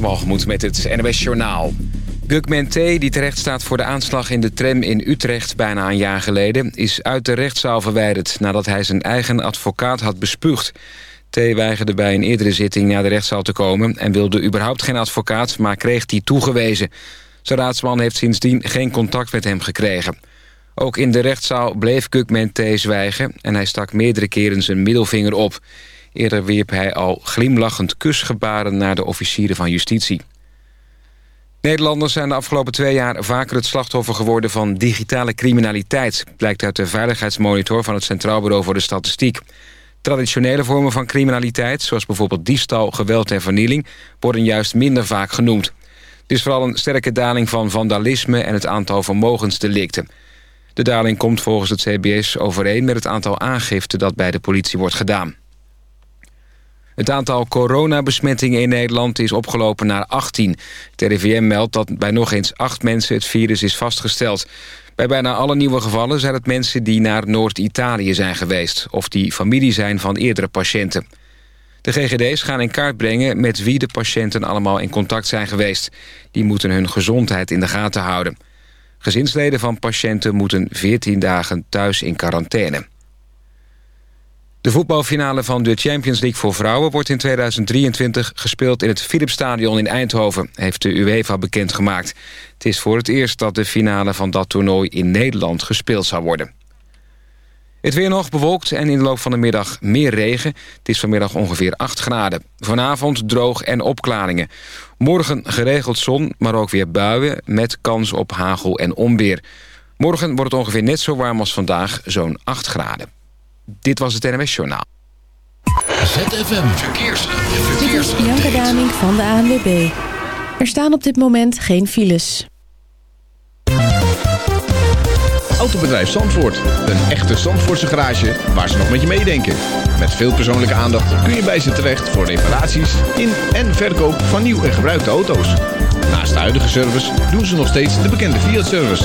Waterwalgemoed met het NWS Journaal. Gugman T., die terecht staat voor de aanslag in de tram in Utrecht bijna een jaar geleden... is uit de rechtszaal verwijderd nadat hij zijn eigen advocaat had bespuugd. T. weigerde bij een eerdere zitting naar de rechtszaal te komen... en wilde überhaupt geen advocaat, maar kreeg die toegewezen. Zijn raadsman heeft sindsdien geen contact met hem gekregen. Ook in de rechtszaal bleef Gugman T. zwijgen... en hij stak meerdere keren zijn middelvinger op... Eerder wierp hij al glimlachend kusgebaren naar de officieren van justitie. Nederlanders zijn de afgelopen twee jaar vaker het slachtoffer geworden van digitale criminaliteit, blijkt uit de veiligheidsmonitor van het Centraal Bureau voor de Statistiek. Traditionele vormen van criminaliteit, zoals bijvoorbeeld diefstal, geweld en vernieling, worden juist minder vaak genoemd. Het is vooral een sterke daling van vandalisme en het aantal vermogensdelicten. De daling komt volgens het CBS overeen met het aantal aangiften dat bij de politie wordt gedaan. Het aantal coronabesmettingen in Nederland is opgelopen naar 18. Het RIVM meldt dat bij nog eens acht mensen het virus is vastgesteld. Bij bijna alle nieuwe gevallen zijn het mensen die naar Noord-Italië zijn geweest... of die familie zijn van eerdere patiënten. De GGD's gaan in kaart brengen met wie de patiënten allemaal in contact zijn geweest. Die moeten hun gezondheid in de gaten houden. Gezinsleden van patiënten moeten 14 dagen thuis in quarantaine. De voetbalfinale van de Champions League voor vrouwen... wordt in 2023 gespeeld in het Philipsstadion in Eindhoven... heeft de UEFA bekendgemaakt. Het is voor het eerst dat de finale van dat toernooi in Nederland gespeeld zou worden. Het weer nog bewolkt en in de loop van de middag meer regen. Het is vanmiddag ongeveer 8 graden. Vanavond droog en opklaringen. Morgen geregeld zon, maar ook weer buien... met kans op hagel en onweer. Morgen wordt het ongeveer net zo warm als vandaag, zo'n 8 graden. Dit was het NMS Journaal. ZFM Verkeers. Dit is Bianca Daming van de ANWB. Er staan op dit moment geen files. Autobedrijf Zandvoort. Een echte Zandvoortse garage waar ze nog met je meedenken. Met veel persoonlijke aandacht kun je bij ze terecht voor reparaties in en verkoop van nieuw en gebruikte auto's. Naast de huidige service doen ze nog steeds de bekende Fiat-service.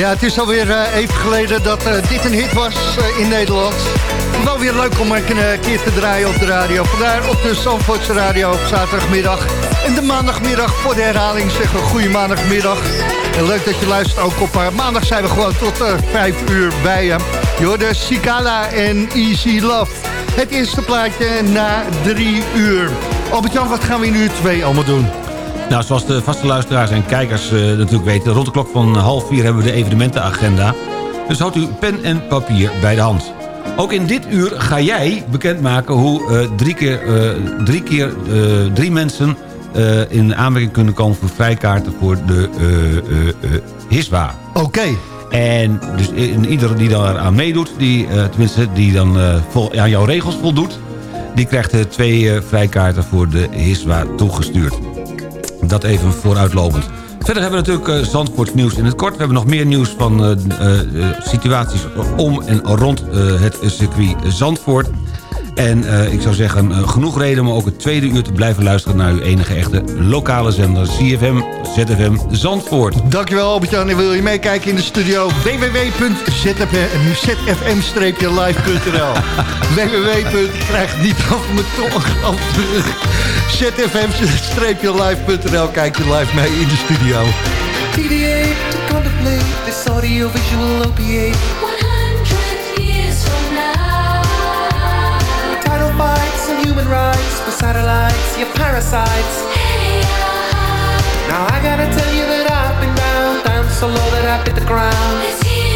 Ja, het is alweer uh, even geleden dat uh, dit een hit was uh, in Nederland. Wel weer leuk om een keer te draaien op de radio. Vandaar op de Zandvoortse radio op zaterdagmiddag. En de maandagmiddag voor de herhaling zeggen we goede maandagmiddag. En leuk dat je luistert. Ook op maandag zijn we gewoon tot 5 uur bij. Je de Cicala en Easy Love. Het eerste plaatje na 3 uur. Albert-Jan, wat gaan we nu twee allemaal doen? Nou, zoals de vaste luisteraars en kijkers uh, natuurlijk weten... rond de klok van half vier hebben we de evenementenagenda. Dus houdt u pen en papier bij de hand. Ook in dit uur ga jij bekendmaken hoe uh, drie keer, uh, drie, keer drie mensen... in aanmerking kunnen komen voor vrijkaarten voor de HISWA. Oké. En dus in, ieder die daar aan meedoet, die, tenminste die dan vol, aan jouw regels voldoet... die krijgt twee vrijkaarten voor de HISWA toegestuurd. Dat even vooruitlopend. Verder hebben we natuurlijk uh, Zandvoorts nieuws in het kort. We hebben nog meer nieuws van uh, uh, situaties om en rond het circuit Zandvoort. En uh, ik zou zeggen, uh, genoeg reden om ook het tweede uur te blijven luisteren... naar uw enige echte lokale zender CFM ZFM Zandvoort. Dankjewel Albert-Jan. En wil je meekijken in de studio? www.zfm-live.nl www. krijg niet over mijn tong zfm-live.nl Kijk je live mee in de studio. TDA to contemplate this audio-visual opiate human rights for satellites, your parasites. Hey, now I gotta tell you that I've been down, down so low that I hit the ground.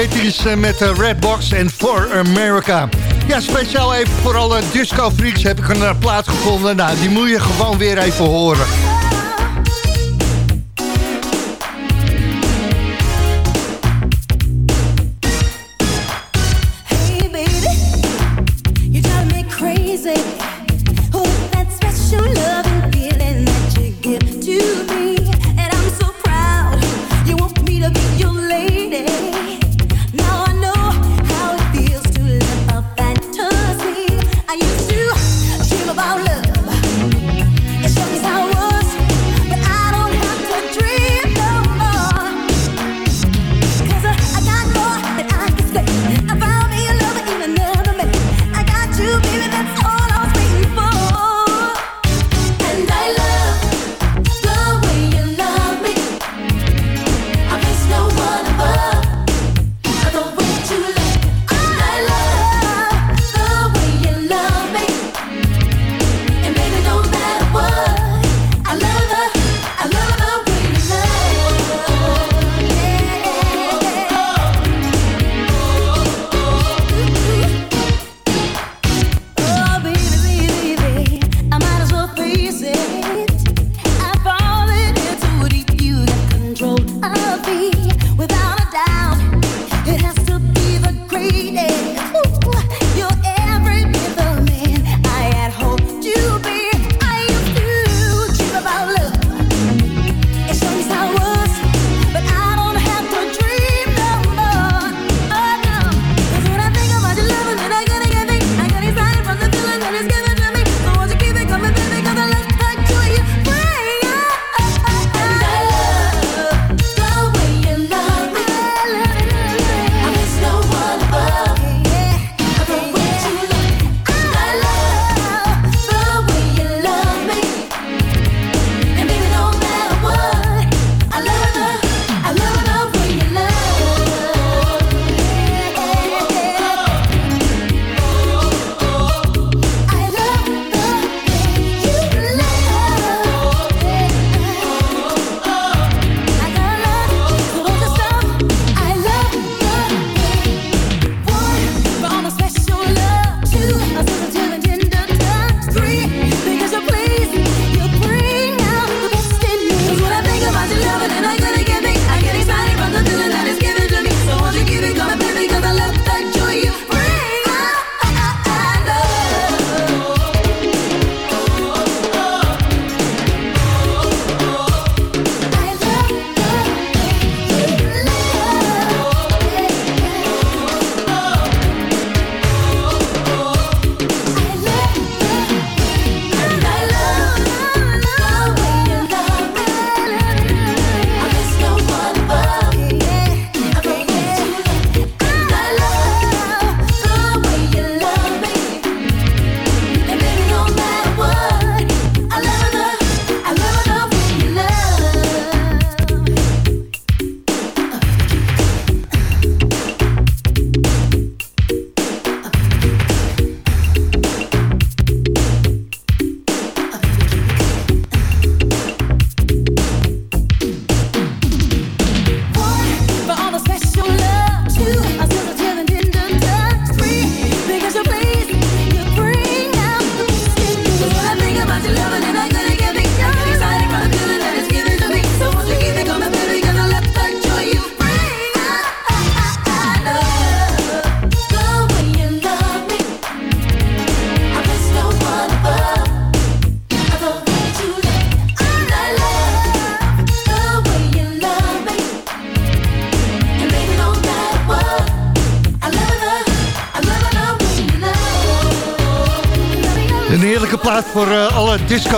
Eh, met de Redbox en For America. Ja, speciaal even voor alle disco freaks heb ik een uh, plaat gevonden. Nou, die moet je gewoon weer even horen.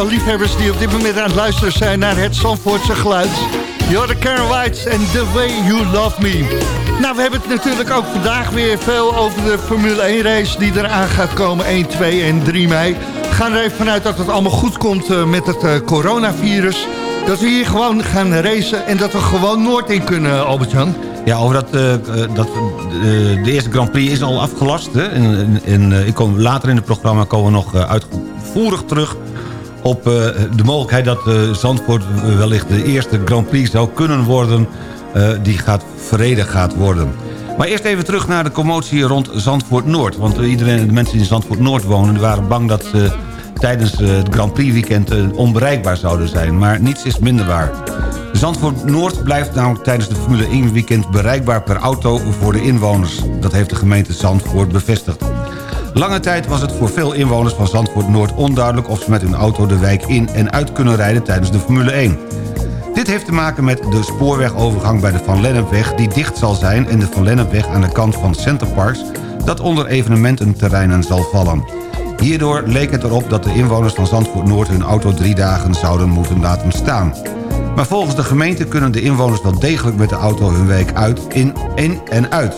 Alle disco-liefhebbers die op dit moment aan het luisteren zijn naar het Zandvoortse geluid. You're Karen White and The Way You Love Me. Nou, we hebben het natuurlijk ook vandaag weer veel over de Formule 1 race die eraan gaat komen 1, 2 en 3 mei. We gaan er even vanuit dat het allemaal goed komt uh, met het uh, coronavirus. Dat we hier gewoon gaan racen en dat we gewoon Noord in kunnen, Albert-Jan. Ja, over dat, uh, dat de eerste Grand Prix is al afgelast. Hè? En, en ik kom, later in het programma komen we nog uit, uitvoerig terug op uh, de mogelijkheid dat uh, Zandvoort wellicht de eerste Grand Prix zou kunnen worden... Die gaat verreden gaat worden. Maar eerst even terug naar de commotie rond Zandvoort Noord. Want iedereen, de mensen die in Zandvoort Noord wonen... waren bang dat ze tijdens het Grand Prix weekend onbereikbaar zouden zijn. Maar niets is minder waar. Zandvoort Noord blijft namelijk tijdens de Formule 1 weekend bereikbaar per auto voor de inwoners. Dat heeft de gemeente Zandvoort bevestigd. Lange tijd was het voor veel inwoners van Zandvoort Noord onduidelijk... of ze met hun auto de wijk in en uit kunnen rijden tijdens de Formule 1. Dit heeft te maken met de spoorwegovergang bij de Van Lennepweg... die dicht zal zijn en de Van Lennepweg aan de kant van Centerparks... dat onder evenemententerreinen zal vallen. Hierdoor leek het erop dat de inwoners van Zandvoort Noord... hun auto drie dagen zouden moeten laten staan. Maar volgens de gemeente kunnen de inwoners wel degelijk met de auto hun week uit, in, in en uit.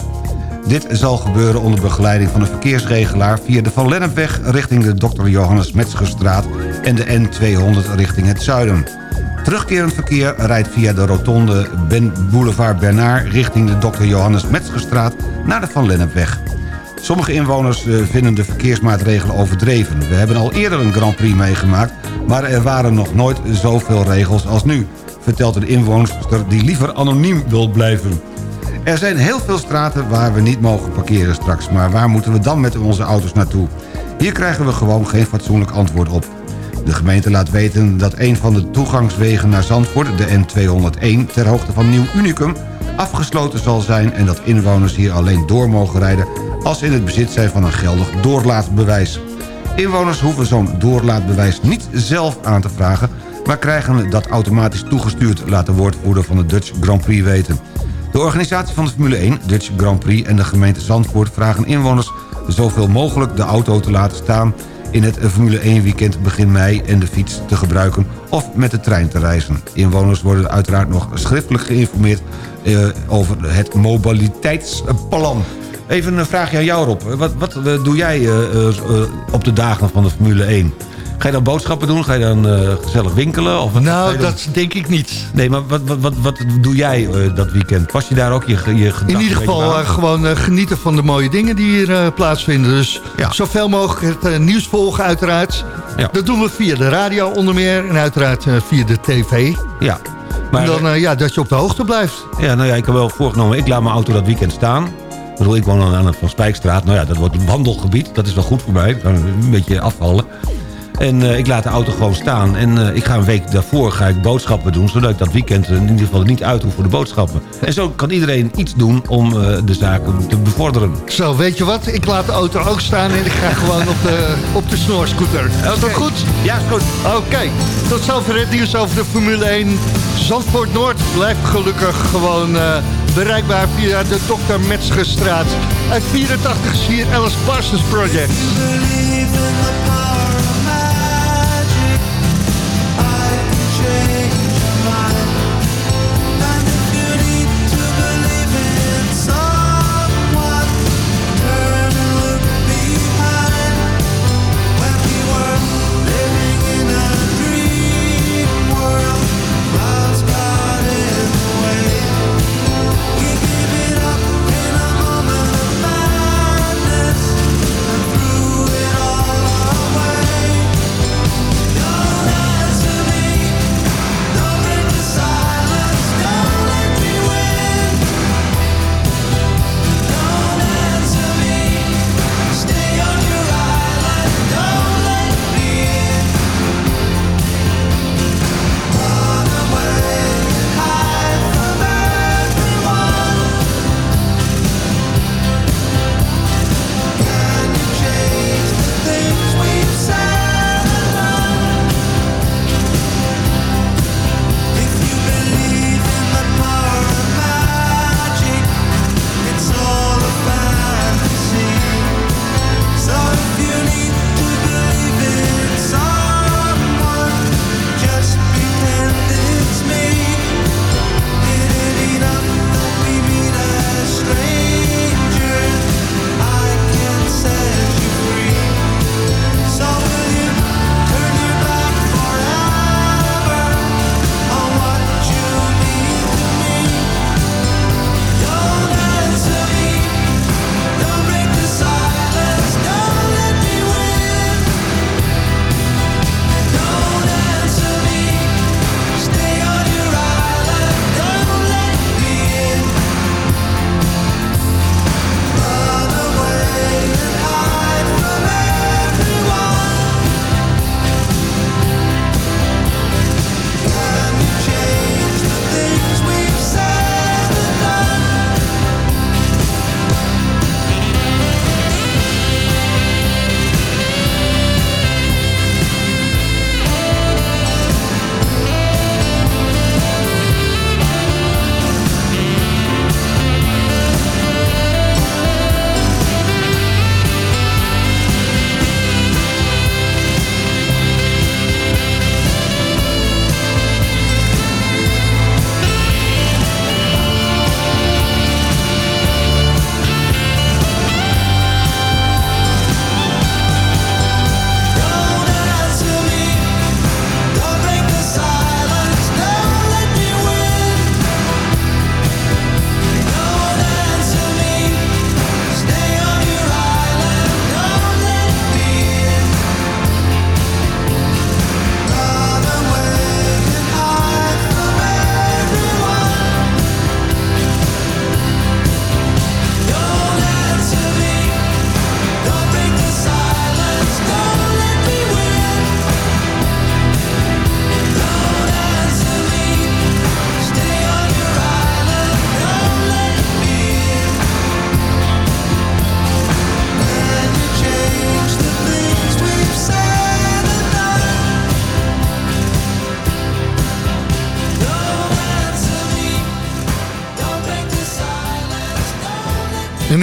Dit zal gebeuren onder begeleiding van een verkeersregelaar... via de Van Lennepweg richting de Dr. Johannes Metzgerstraat... en de N200 richting het zuiden. Terugkerend verkeer rijdt via de rotonde ben Boulevard Bernard... richting de Dr. Johannes Metzgerstraat naar de Van Lennepweg. Sommige inwoners eh, vinden de verkeersmaatregelen overdreven. We hebben al eerder een Grand Prix meegemaakt... maar er waren nog nooit zoveel regels als nu... vertelt een inwoner die liever anoniem wil blijven. Er zijn heel veel straten waar we niet mogen parkeren straks... maar waar moeten we dan met onze auto's naartoe? Hier krijgen we gewoon geen fatsoenlijk antwoord op. De gemeente laat weten dat een van de toegangswegen naar Zandvoort... de N201 ter hoogte van Nieuw Unicum afgesloten zal zijn... en dat inwoners hier alleen door mogen rijden... als ze in het bezit zijn van een geldig doorlaatbewijs. Inwoners hoeven zo'n doorlaatbewijs niet zelf aan te vragen... maar krijgen dat automatisch toegestuurd, laat de woordvoerder van de Dutch Grand Prix weten. De organisatie van de Formule 1, Dutch Grand Prix en de gemeente Zandvoort... vragen inwoners zoveel mogelijk de auto te laten staan... in het Formule 1 weekend begin mei en de fiets te gebruiken... of met de trein te reizen. Inwoners worden uiteraard nog schriftelijk geïnformeerd... Eh, over het mobiliteitsplan. Even een vraagje aan jou, Rob. Wat, wat uh, doe jij uh, op de dagen van de Formule 1? Ga je dan boodschappen doen? Ga je dan uh, gezellig winkelen? Of nou, dat denk ik niet. Nee, maar wat, wat, wat, wat doe jij uh, dat weekend? Pas je daar ook je, je In ieder geval uh, gewoon genieten van de mooie dingen die hier plaatsvinden. Dus ja. zoveel mogelijk het nieuws volgen uiteraard. Ja. Dat doen we via de radio onder meer. En uiteraard via de tv. Ja. Maar, en dan ja, dat je op de hoogte blijft. Ja, nou ja, ik heb wel voorgenomen. Ik laat mijn auto dat weekend staan. Ik bedoel, ik woon aan het Van Spijkstraat. Nou ja, dat wordt een wandelgebied. Dat is wel goed voor mij. Een beetje afvallen. En uh, ik laat de auto gewoon staan. En uh, ik ga een week daarvoor ga ik boodschappen doen... zodat ik dat weekend in ieder geval niet uit hoef voor de boodschappen. En zo kan iedereen iets doen om uh, de zaken te bevorderen. Zo, weet je wat? Ik laat de auto ook staan en ik ga gewoon op de, op de snorscooter. Is dat goed? Ja, is goed. Oké, okay. tot zover het nieuws over de Formule 1. Zandvoort Noord blijft gelukkig gewoon bereikbaar via de Dr. Metzgerstraat. Uit 84 is hier Alice Parsons Project.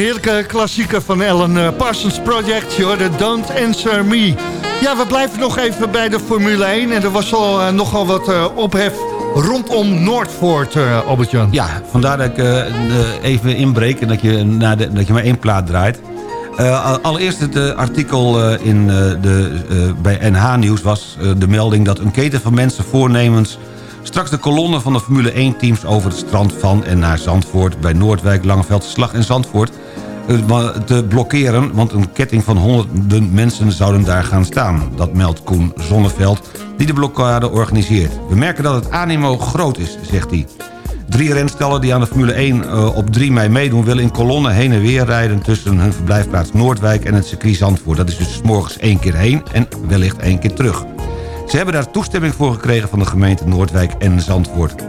Heerlijke klassieker van Ellen eh, Parsons Project, de Don't Answer Me. Ja, we blijven nog even bij de Formule 1. En er was al uh, nogal wat uh, ophef rondom Noordvoort, uh, Albert-Jan. Ja, vandaar dat ik even inbreek en dat je, na de, dat je maar één plaat draait. allereerst het artikel in, de, bij NH Nieuws was de melding... dat een keten van mensen voornemens Straks de kolonne van de Formule 1-teams over het strand van en naar Zandvoort... bij Noordwijk, Langeveld, Slag en Zandvoort eh, te blokkeren... want een ketting van honderden mensen zouden daar gaan staan. Dat meldt Koen Zonneveld, die de blokkade organiseert. We merken dat het animo groot is, zegt hij. Drie renstallen die aan de Formule 1 uh, op 3 mei meedoen... willen in kolonne heen en weer rijden tussen hun verblijfplaats Noordwijk... en het circuit Zandvoort. Dat is dus morgens één keer heen en wellicht één keer terug. Ze hebben daar toestemming voor gekregen van de gemeente Noordwijk en Zandvoort.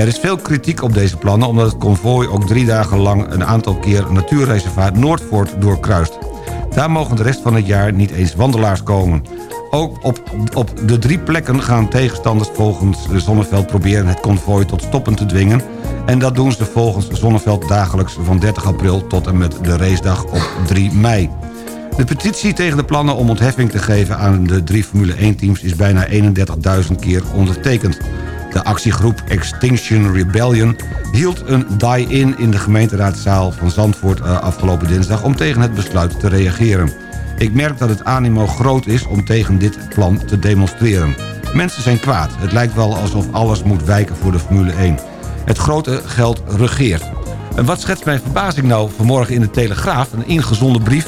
Er is veel kritiek op deze plannen omdat het konvooi ook drie dagen lang een aantal keer natuurreservaat Noordvoort doorkruist. Daar mogen de rest van het jaar niet eens wandelaars komen. Ook op, op de drie plekken gaan tegenstanders volgens Zonneveld proberen het konvooi tot stoppen te dwingen. En dat doen ze volgens Zonneveld dagelijks van 30 april tot en met de racedag op 3 mei. De petitie tegen de plannen om ontheffing te geven aan de drie Formule 1-teams... is bijna 31.000 keer ondertekend. De actiegroep Extinction Rebellion hield een die-in in de gemeenteraadzaal van Zandvoort eh, afgelopen dinsdag... om tegen het besluit te reageren. Ik merk dat het animo groot is om tegen dit plan te demonstreren. Mensen zijn kwaad. Het lijkt wel alsof alles moet wijken voor de Formule 1. Het grote geld regeert. En wat schetst mijn verbazing nou vanmorgen in de Telegraaf? Een ingezonden brief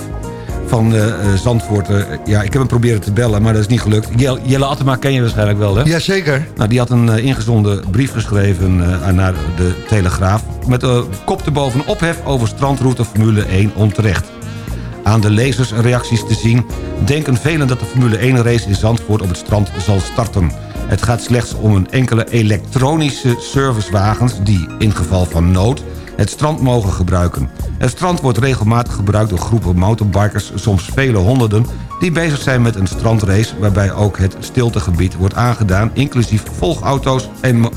van uh, Zandvoort. Uh, ja, ik heb hem proberen te bellen, maar dat is niet gelukt. Jelle, Jelle Attema ken je waarschijnlijk wel, hè? Jazeker. Nou, die had een uh, ingezonden brief geschreven naar de Telegraaf... met kop erboven ophef over strandroute Formule 1 onterecht. Aan de lezersreacties te zien... denken velen dat de Formule 1-race in Zandvoort op het strand zal starten. Het gaat slechts om een enkele elektronische servicewagens... die, in geval van nood het strand mogen gebruiken. Het strand wordt regelmatig gebruikt door groepen motorbikers, soms vele honderden... die bezig zijn met een strandrace waarbij ook het stiltegebied wordt aangedaan... inclusief volgauto's en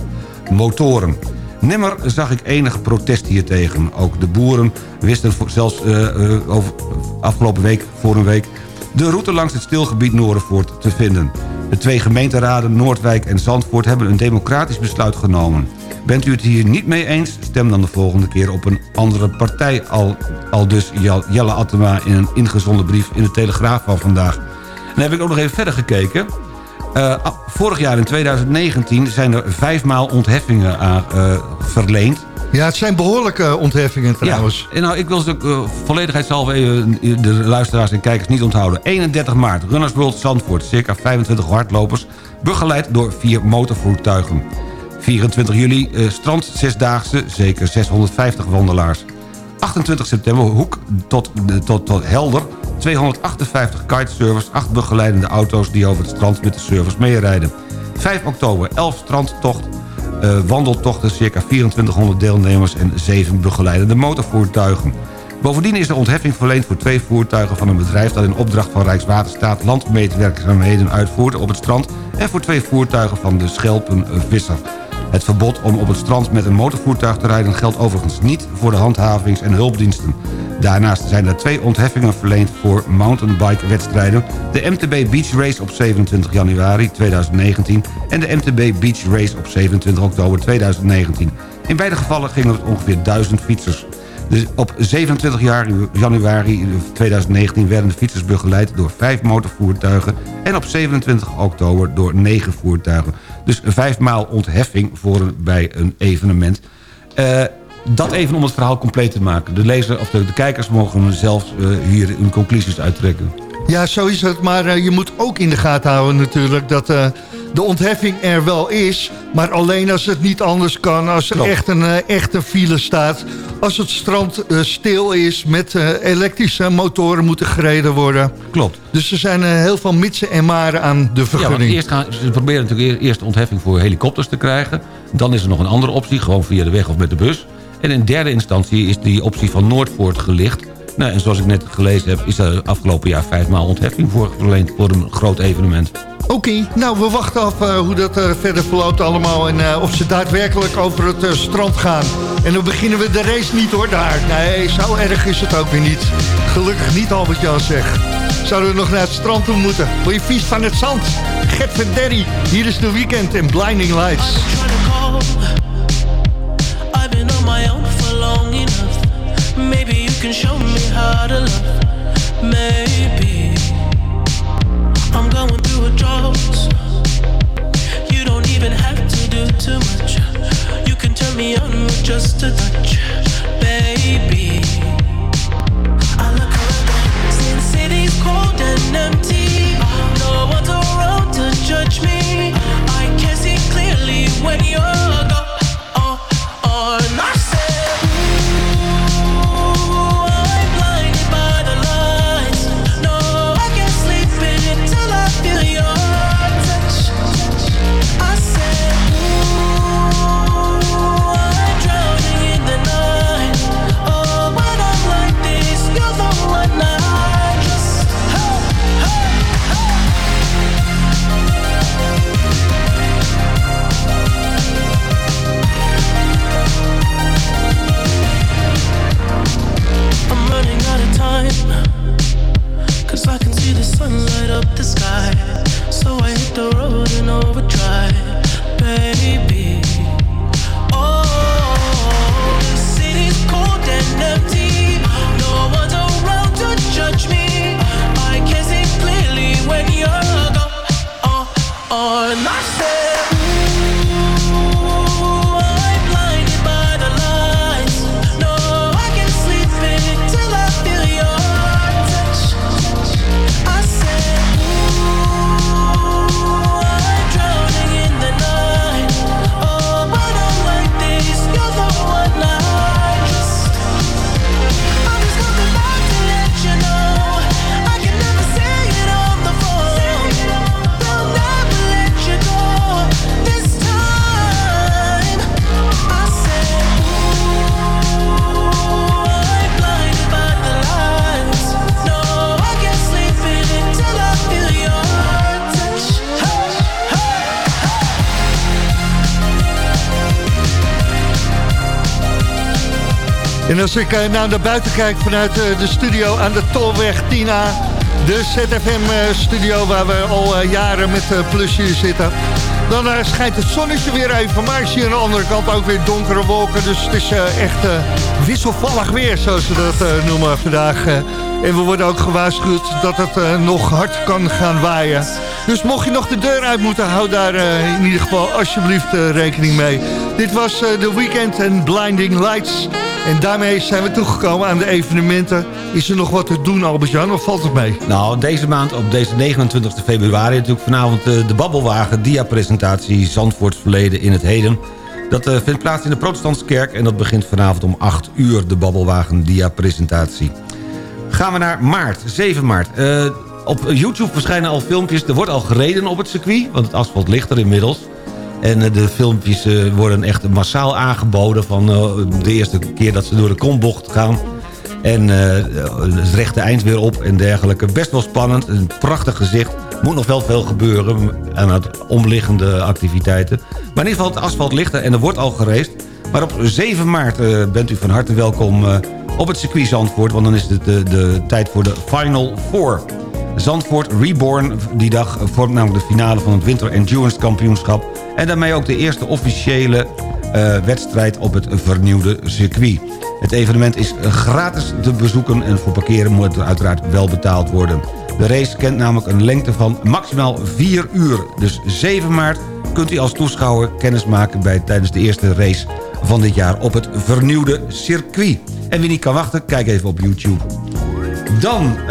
motoren. Nimmer zag ik enige protest hiertegen. Ook de boeren wisten zelfs uh, over, afgelopen week, voor een week... de route langs het stilgebied Noordervoort te vinden. De twee gemeenteraden Noordwijk en Zandvoort hebben een democratisch besluit genomen. Bent u het hier niet mee eens? Stem dan de volgende keer op een andere partij. Al, al dus Jelle Attema in een ingezonden brief in de Telegraaf van vandaag. Dan heb ik ook nog even verder gekeken. Uh, vorig jaar in 2019 zijn er vijfmaal ontheffingen aan, uh, verleend. Ja, het zijn behoorlijke ontheffingen trouwens. Ja, nou, ik wil ze uh, volledigheidshalve even de luisteraars en kijkers niet onthouden. 31 maart, Runners World Zandvoort. Circa 25 hardlopers, begeleid door vier motorvoertuigen. 24 juli uh, strand zesdaagse, zeker 650 wandelaars. 28 september Hoek tot, tot, tot Helder. 258 kitesurfers, 8 begeleidende auto's die over het strand met de service meerijden. 5 oktober 11 strandtocht, uh, wandeltochten, circa 2400 deelnemers en 7 begeleidende motorvoertuigen. Bovendien is de ontheffing verleend voor twee voertuigen van een bedrijf... dat in opdracht van Rijkswaterstaat landmeetwerkzaamheden uitvoert op het strand... en voor twee voertuigen van de Schelpenvisser. Het verbod om op het strand met een motorvoertuig te rijden... geldt overigens niet voor de handhavings- en hulpdiensten. Daarnaast zijn er twee ontheffingen verleend voor mountainbike-wedstrijden... de MTB Beach Race op 27 januari 2019... en de MTB Beach Race op 27 oktober 2019. In beide gevallen gingen het ongeveer 1000 fietsers. Dus op 27 januari 2019 werden de fietsers begeleid door vijf motorvoertuigen... en op 27 oktober door negen voertuigen. Dus vijfmaal ontheffing voor bij een evenement. Uh, dat even om het verhaal compleet te maken. De, lezer, of de, kijkers mogen zelf uh, hier hun conclusies uittrekken. Ja, zo is het. Maar uh, je moet ook in de gaten houden natuurlijk... dat de ontheffing er wel is. Maar alleen als het niet anders kan. Als er echt een uh, echte file staat. Als het strand uh, stil is met uh, elektrische motoren moeten gereden worden. Klopt. Dus er zijn heel veel mitsen en maren aan de vergunning. Ja, eerst gaan, ze proberen natuurlijk eerst de ontheffing voor helikopters te krijgen. Dan is er nog een andere optie, gewoon via de weg of met de bus. En in derde instantie is die optie van Noordpoort gelicht. Nou, en zoals ik net gelezen heb, is er afgelopen jaar vijfmaal ontheffing voor verleend voor een groot evenement. Oké, nou we wachten af uh, hoe dat uh, verder verloopt allemaal... en uh, of ze daadwerkelijk over het strand gaan. En dan beginnen we de race niet hoor, daar. Nee, zo erg is het ook weer niet. Gelukkig niet, Albert-Jan zegt. Zouden we nog naar het strand toe moeten? Word je vies van het zand? Gert Verderi, hier is de weekend in Blinding Lights. Maybe you can show me how to. Maybe going through a. You don't even have to do too much. You can turn me on with just a touch, baby. I look around since city's cold and empty. No one's around to judge me. I can see clearly when you're gone. Oh, oh, en als ik uh, naar buiten kijk vanuit uh, de studio aan de Tolweg Tina... de ZFM-studio uh, waar we al eh, jaren met plusje zitten... dan schijnt het zonnetje weer even. Maar ik zie aan de andere kant ook weer donkere wolken. Dus het is echt wisselvallig weer, zoals ze dat noemen vandaag. en we worden ook gewaarschuwd dat het nog hard kan gaan waaien. Dus mocht je nog de deur uit moeten, hou daar in ieder geval alsjeblieft rekening mee. Dit was The Weekend en Blinding Lights... En daarmee zijn we toegekomen aan de evenementen. Is er nog wat te doen, Albert-Jan, of valt het mee? Nou, deze maand, op deze 29 februari... natuurlijk vanavond de, de Babbelwagen dia-presentatie... Zandvoorts verleden in het heden. Dat uh, vindt plaats in de Protestantse Kerk... en dat begint vanavond om 8 uur, de Babbelwagen dia-presentatie. Gaan we naar maart, 7 maart. Uh, op YouTube verschijnen al filmpjes. Er wordt al gereden op het circuit, want het asfalt ligt er inmiddels... En eh, de filmpjes eh, worden echt massaal aangeboden... van eh, de eerste keer dat ze door de kombocht gaan... En het rechte eind weer op en dergelijke. Best wel spannend, een prachtig gezicht. Moet nog wel veel gebeuren aan het omliggende activiteiten. Maar in ieder geval, het asfalt ligt en er wordt al gereest. Maar op 7 maart bent u van harte welkom op het circuit Zandvoort... want dan is het de, de tijd voor de Final Four. Zandvoort Reborn die dag vormt namelijk de finale van het Winter Endurance Kampioenschap... en daarmee ook de eerste officiële uh, wedstrijd op het vernieuwde circuit. Het evenement is gratis te bezoeken en voor parkeren moet er uiteraard wel betaald worden. De race kent namelijk een lengte van maximaal 4 uur. Dus 7 maart kunt u als toeschouwer kennis maken bij, tijdens de eerste race van dit jaar op het vernieuwde circuit. En wie niet kan wachten, kijk even op YouTube. Dan uh,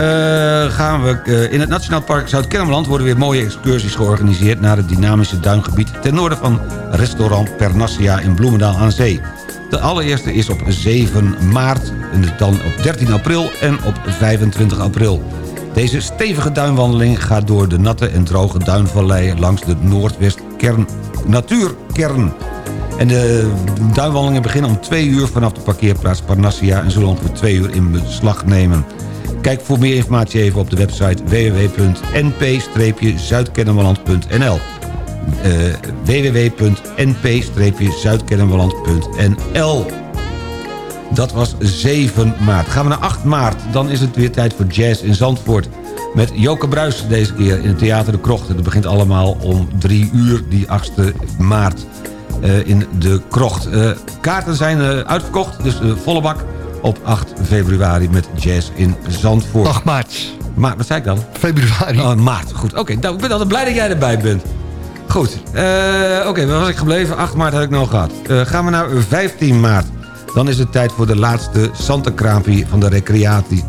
gaan we uh, in het Nationaal Park Zuid-Kennemerland... worden weer mooie excursies georganiseerd... naar het dynamische duingebied ten noorden van restaurant Pernassia in Bloemendaal aan Zee. De allereerste is op 7 maart, en dan op 13 april en op 25 april. Deze stevige duinwandeling gaat door de natte en droge duinvalleien... langs de Noordwestkern natuurkern. En de duinwandelingen beginnen om 2 uur vanaf de parkeerplaats Parnassia... en zullen ongeveer 2 uur in beslag nemen. Kijk voor meer informatie even op de website www.np-zuidkennemerland.nl uh, www.np-zuidkennemerland.nl Dat was 7 maart. Gaan we naar 8 maart, dan is het weer tijd voor jazz in Zandvoort. Met Joke Bruis deze keer in het Theater de Krocht. Het begint allemaal om 3 uur, die 8 maart. Uh, in de krocht. Uh, kaarten zijn uitverkocht, dus volle bak op 8 februari met jazz in Zandvoort. 8 maart. Maar, wat zei ik dan? Februari. Oh, maart, goed. Oké, okay, nou, ik ben altijd blij dat jij erbij bent. Goed, oké, okay, waar was ik gebleven? 8 maart had ik nog gehad. gaan we naar 15 maart. Dan is het tijd voor de laatste Santekraampie van de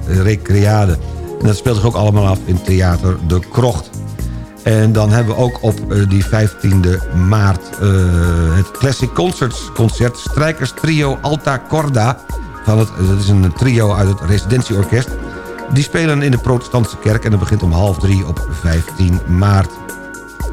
recreade. En dat speelt zich ook allemaal af in Theater De Krocht. En dan hebben we ook op uh, die 15e maart uh, het Classic Concerts concert... Strijkers Trio Alta Corda. Het, dat is een trio uit het residentieorkest. Die spelen in de protestantse kerk en dat begint om half drie op 15 maart.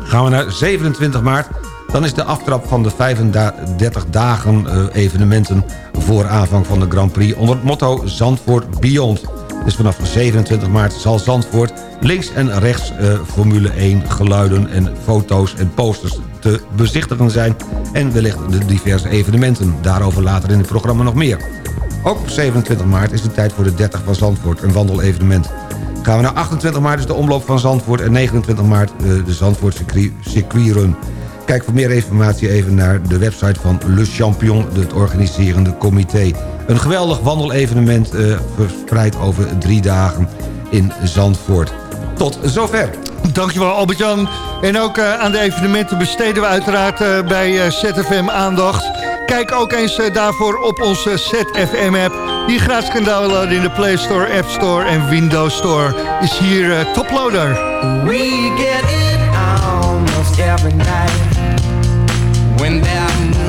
Gaan we naar 27 maart. Dan is de aftrap van de 35 dagen uh, evenementen... voor aanvang van de Grand Prix onder het motto Zandvoort Beyond... Dus vanaf 27 maart zal Zandvoort links en rechts uh, Formule 1 geluiden en foto's en posters te bezichtigen zijn. En wellicht de diverse evenementen. Daarover later in het programma nog meer. Ook op 27 maart is het tijd voor de 30 van Zandvoort, een wandelevenement. Gaan we naar 28 maart is de omloop van Zandvoort en 29 maart uh, de Zandvoort circuitrun. Kijk voor meer informatie even naar de website van Le Champion, het organiserende comité. Een geweldig wandelevenement uh, verspreid over drie dagen in Zandvoort. Tot zover. Dankjewel Albert-Jan. En ook uh, aan de evenementen besteden we uiteraard bij ZFM aandacht. Kijk ook eens daarvoor op onze ZFM-app. Die gratis kan downloaden in de Play Store, App Store en Windows Store. Is hier Toploader. We get it almost every night. When that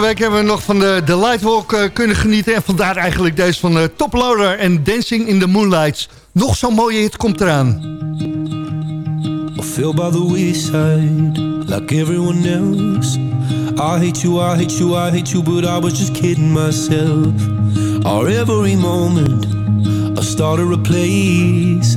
vorige week hebben we nog van de, de Lightwalk uh, kunnen genieten. En vandaar eigenlijk deze van uh, Top Loader en Dancing in the Moonlights. Nog zo'n mooie hit komt eraan. I feel by the wayside, like everyone else. I hate you, I hate you, I hate you, but I was just kidding myself. Our every moment, I started a place.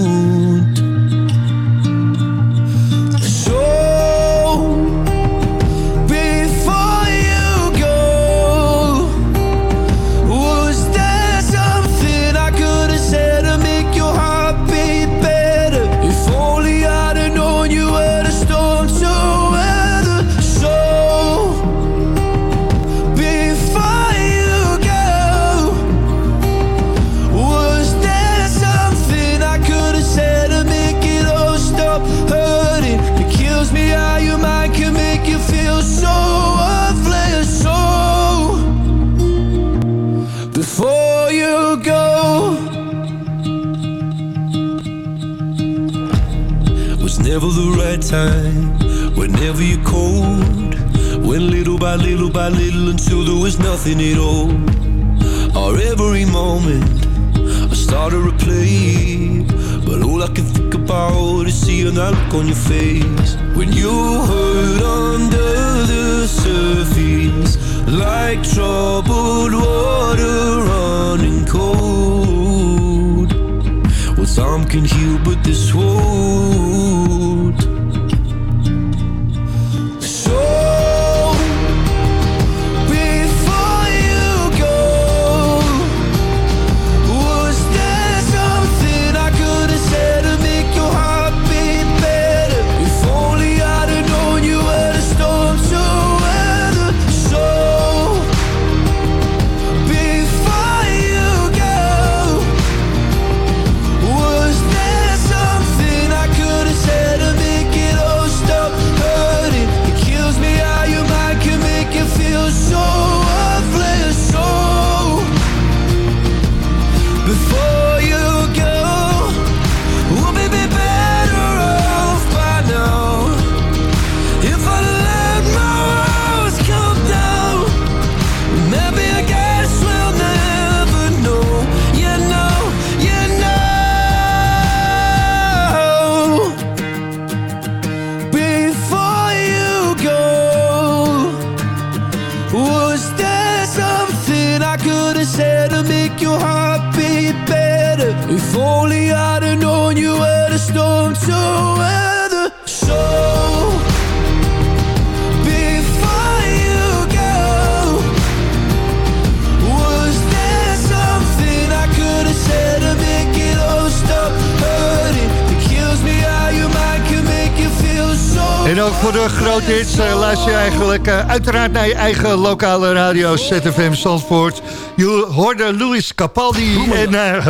Hits uh, luister je eigenlijk uh, uiteraard naar je eigen lokale radio ZFM Zandvoort. Je hoorde Louis Capaldi en uh,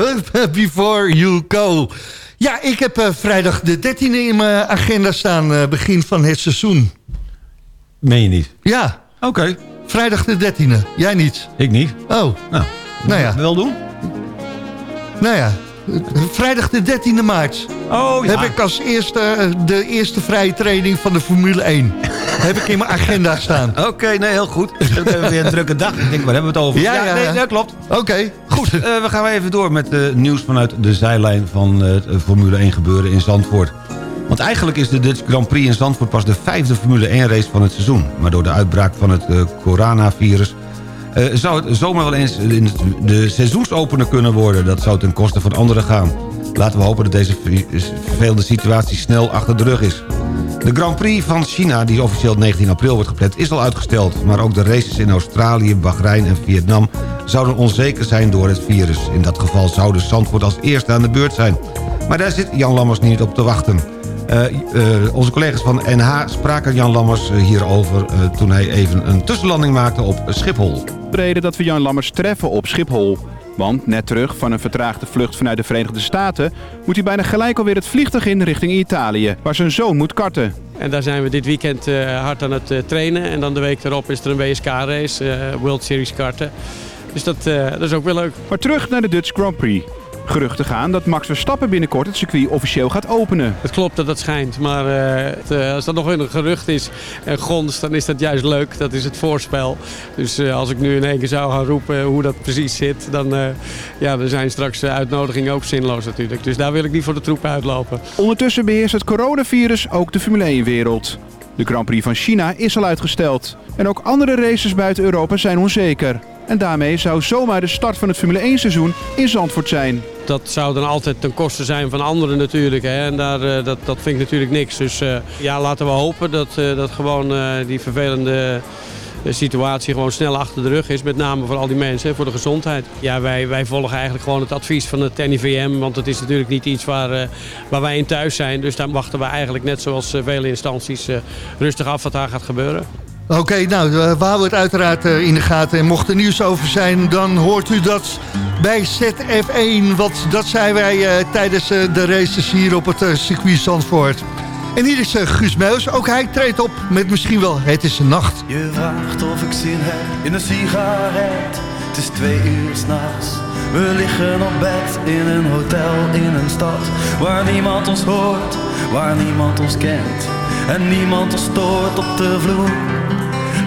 Before You Go. Ja, ik heb vrijdag de 13e in mijn agenda staan, begin van het seizoen. Meen je niet? Ja. Oké. Vrijdag de 13e. Jij niet? Ik niet. Oh. Nou, nou ja. Wel doen? Nou ja. Vrijdag de 13e maart. Oh, ja. Heb ik als eerste de eerste vrije training van de Formule 1. heb ik in mijn agenda staan. Oké, nee, heel goed. We hebben weer een drukke dag. Ik denk, waar hebben we het over? Ja, ja, nee, dat klopt. Oké, goed. Uh, we gaan even door met uh, nieuws vanuit de zijlijn van uh, het Formule 1 gebeuren in Zandvoort. Want eigenlijk is de Dutch Grand Prix in Zandvoort pas de vijfde Formule 1 race van het seizoen. Maar door de uitbraak van het coronavirus uh, zou het zomaar wel eens de seizoensopener kunnen worden. Dat zou ten koste van anderen gaan. Laten we hopen dat deze vervelende situatie snel achter de rug is. De Grand Prix van China, die officieel 19 april wordt gepland, is al uitgesteld. Maar ook de races in Australië, Bahrein en Vietnam zouden onzeker zijn door het virus. In dat geval zou de Zandvoort als eerste aan de beurt zijn. Maar daar zit Jan Lammers niet op te wachten. Uh, uh, onze collega's van NH spraken Jan Lammers hierover... Toen hij even een tussenlanding maakte op Schiphol. Reden dat we Jan Lammers treffen op Schiphol. Want net terug van een vertraagde vlucht vanuit de Verenigde Staten... moet hij bijna gelijk alweer het vliegtuig in richting Italië... waar zijn zoon moet karten. En daar zijn we dit weekend hard aan het trainen. En dan de week erop is er een WSK-race, World Series karten. Dus dat, dat is ook wel leuk. Maar terug naar de Dutch Grand Prix. Geruchten gaan dat Max Verstappen binnenkort het circuit officieel gaat openen. Het klopt dat dat schijnt, maar uh, als dat nog een gerucht is en gons, dan is dat juist leuk. Dat is het voorspel. Dus uh, als ik nu in één keer zou gaan roepen hoe dat precies zit, dan ja, er zijn straks uitnodigingen ook zinloos natuurlijk. Dus daar wil ik niet voor de troepen uitlopen. Ondertussen beheerst het coronavirus ook de Formule 1-wereld. De Grand Prix van China is al uitgesteld. En ook andere races buiten Europa zijn onzeker. En daarmee zou zomaar de start van het Formule 1 seizoen in Zandvoort zijn. Dat zou dan altijd ten koste zijn van anderen natuurlijk. Hè? En daar, eh, dat, dat vind ik natuurlijk niks. Dus uh, ja, laten we hopen dat, uh, dat gewoon die vervelende situatie gewoon snel achter de rug is. Met name voor al die mensen, voor de gezondheid. Ja, wij, wij volgen eigenlijk gewoon het advies van het NIVM. Want het is natuurlijk niet iets waar, waar wij in thuis zijn. Dus daar wachten we eigenlijk net zoals vele instanties rustig af wat daar gaat gebeuren. Oké, nou, we houden het uiteraard eh, in de gaten. En mocht er nieuws over zijn, dan hoort u dat bij ZF1. Want dat zijn wij uh, tijdens de races hier op het circuit Zandvoort. En hier is Guus Meus. Ook hij treedt op met misschien wel Het is een nacht. Je vraagt of ik zin heb in een sigaret. Het is twee uur s'nachts. We liggen op bed in een hotel in een stad. Waar niemand ons hoort, waar niemand ons kent. En niemand ons stoort op de vloer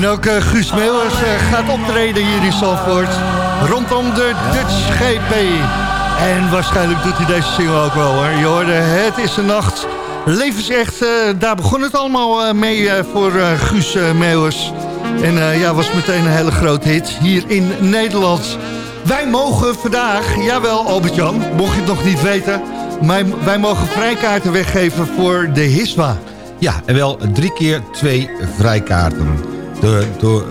En ook eh, Guus Meeuwers eh, gaat optreden hier in Zandvoort. Rondom de Dutch GP. En waarschijnlijk doet hij deze single ook wel hoor. Je hoorde Het is een nacht. Levensecht, eh, daar begon het allemaal mee voor Guus Meeuwers. En ja, was meteen een hele grote hit hier in Nederland. Wij mogen vandaag, jawel Albert-Jan, mocht je het nog niet weten... wij mogen vrijkaarten weggeven voor de HISWA. Ja, en wel drie keer twee vrijkaarten. Door,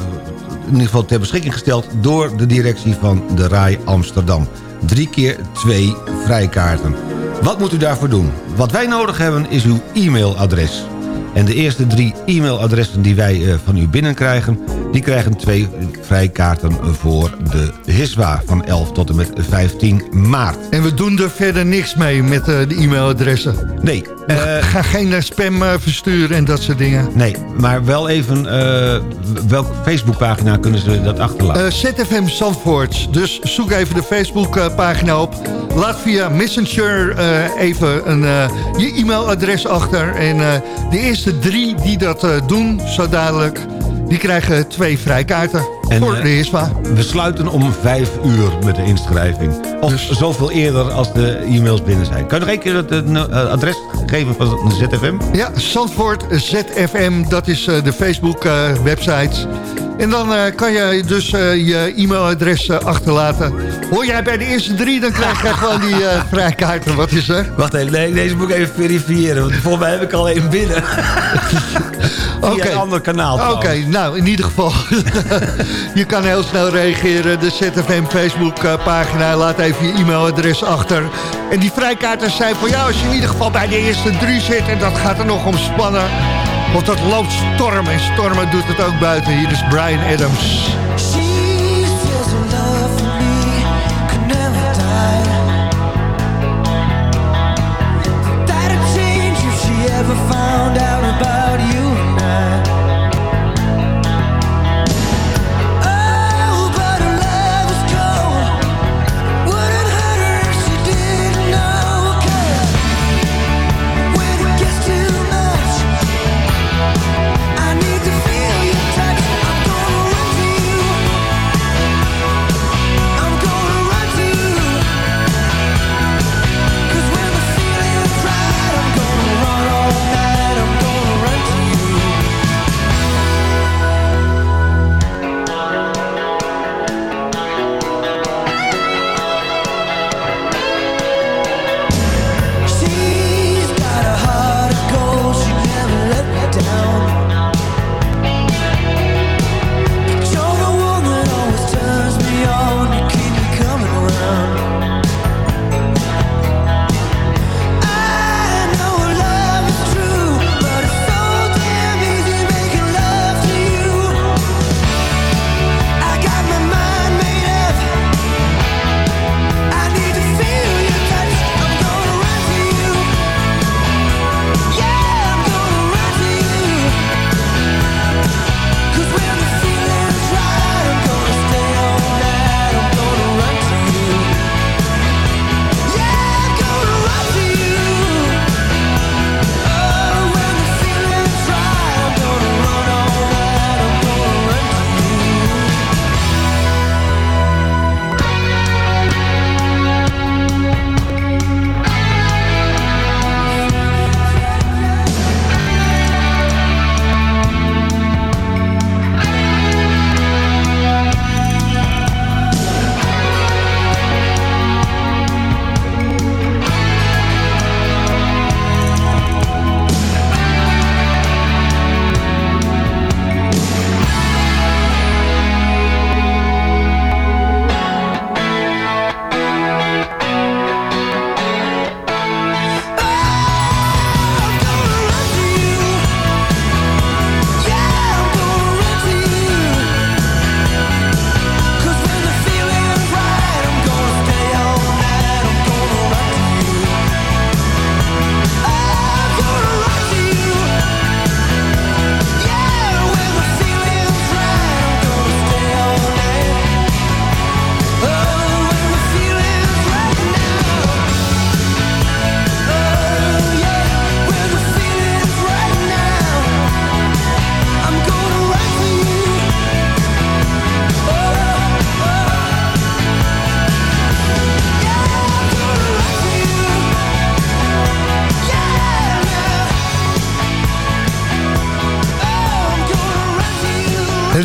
in ieder geval ter beschikking gesteld door de directie van de RAI Amsterdam. Drie keer twee vrijkaarten. Wat moet u daarvoor doen? Wat wij nodig hebben is uw e-mailadres. En de eerste drie e-mailadressen die wij eh, van u binnenkrijgen... die krijgen twee vrijkaarten voor de HISWA van 11 tot en met 15 maart. En we doen er verder niks mee met eh, de e-mailadressen. Nee. Ga geen eh, spam eh, versturen en dat soort dingen. Nee, maar wel even... eh, welke Facebookpagina kunnen ze dat achterlaten? Eh, ZFM Zandvoort. Dus zoek even de Facebookpagina op. Laat via Messenger eh, even een, eh, je e-mailadres achter. En eh, de eerste drie die dat eh, doen, zo dadelijk... die krijgen twee vrijkaarten voor eh, de ISPA. we sluiten om vijf uur met de inschrijving. Of Dus- zoveel eerder als de e-mails binnen zijn. Kan je nog één keer het eh, adres geven van de ZFM? Ja, Zandvoort ZFM, dat is eh, de Facebook-website. En dan eh, kan je dus eh, je e-mailadres eh, achterlaten. Hoor jij bij de eerste drie, dan krijg je gewoon die vrijkaarten. Wat is er? Wacht even, nee, deze moet ik even verifiëren. Want volgens mij heb ik al één binnen. Oké. een ander kanaal Oké, nou in ieder geval. je kan heel snel reageren. De ZFM Facebook pagina. Laat even je e-mailadres achter. En die vrijkaarten zijn voor jou als je in ieder geval bij de eerste drie zit. En dat gaat er nog om spannen. Want dat loopt storm. En stormen doet het ook buiten. Hier is Brian Adams.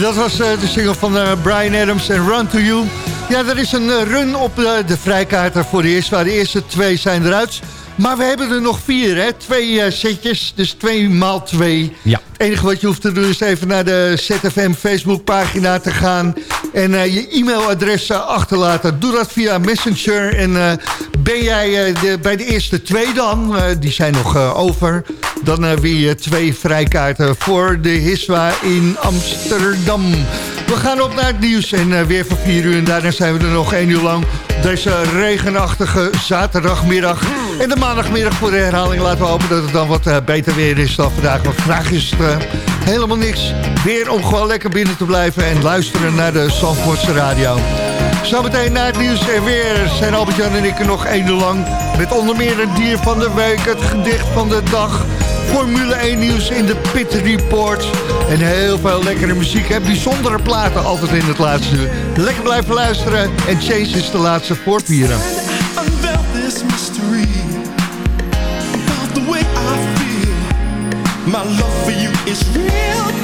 Dat was eh, de single van eh, Brian Adams en Run To You. Ja, er is een eh, run op de vrijkaarten voor de eerste. Waar de eerste twee zijn eruit. Maar we hebben er nog vier, hè? Twee setjes, dus twee maal twee. Ja. Het enige wat je hoeft te doen is even naar de ZFM Facebookpagina te gaan... en je e-mailadres achterlaten. Doe dat via Messenger. En ben jij de, bij de eerste twee dan, die zijn nog over... Dan je twee vrijkaarten voor de Hiswa in Amsterdam. We gaan op naar het nieuws en eh, weer voor vier uur. En daarna zijn we er nog één uur lang. Deze regenachtige zaterdagmiddag. En de maandagmiddag voor de herhaling laten we hopen dat het dan wat eh, beter weer is dan vandaag. Want vandaag is eh, helemaal niks. Weer om gewoon lekker binnen te blijven en luisteren naar de Zandvoortse radio. Zometeen na het nieuws en weer zijn Albert-Jan en ik er nog één uur lang. Met onder meer het dier van de week, het gedicht van de dag... Formule 1 nieuws in de Pit Report. En heel veel lekkere muziek. En bijzondere platen altijd in het laatste uur. Lekker blijven luisteren. En Chase is de laatste feel. My love for you is real.